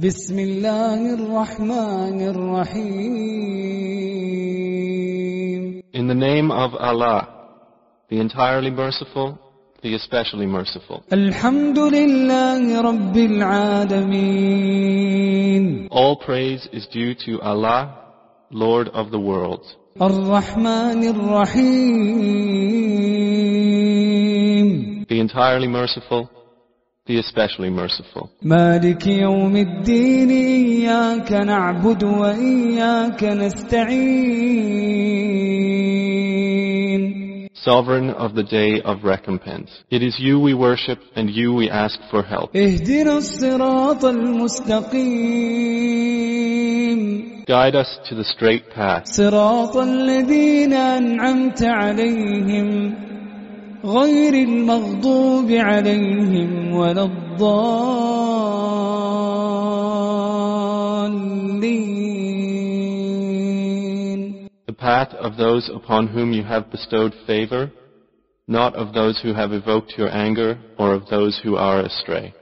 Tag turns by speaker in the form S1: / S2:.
S1: بسم الله الرحمن الرحيم
S2: In the name of Allah, the entirely merciful, the especially merciful.
S1: الحمد لله رب العالمين
S2: All praise is due to Allah, Lord of the worlds.
S1: الرحمن الرحيم
S2: The entirely merciful, the especially merciful.
S1: مالك يوم الدين إياك نعبد وإياك نستعين
S2: Sovereign of the day of recompense. It is you we worship and you we ask for help.
S1: اهدنا الصراط المستقيم
S2: Guide us to the straight path.
S1: صراط الذين أنعمت عليهم غير المغضوب عليهم ولا الضالين
S2: The path of those upon whom you have bestowed favor, not of those who have evoked your anger or of those who are astray.